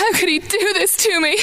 How could he do this to me?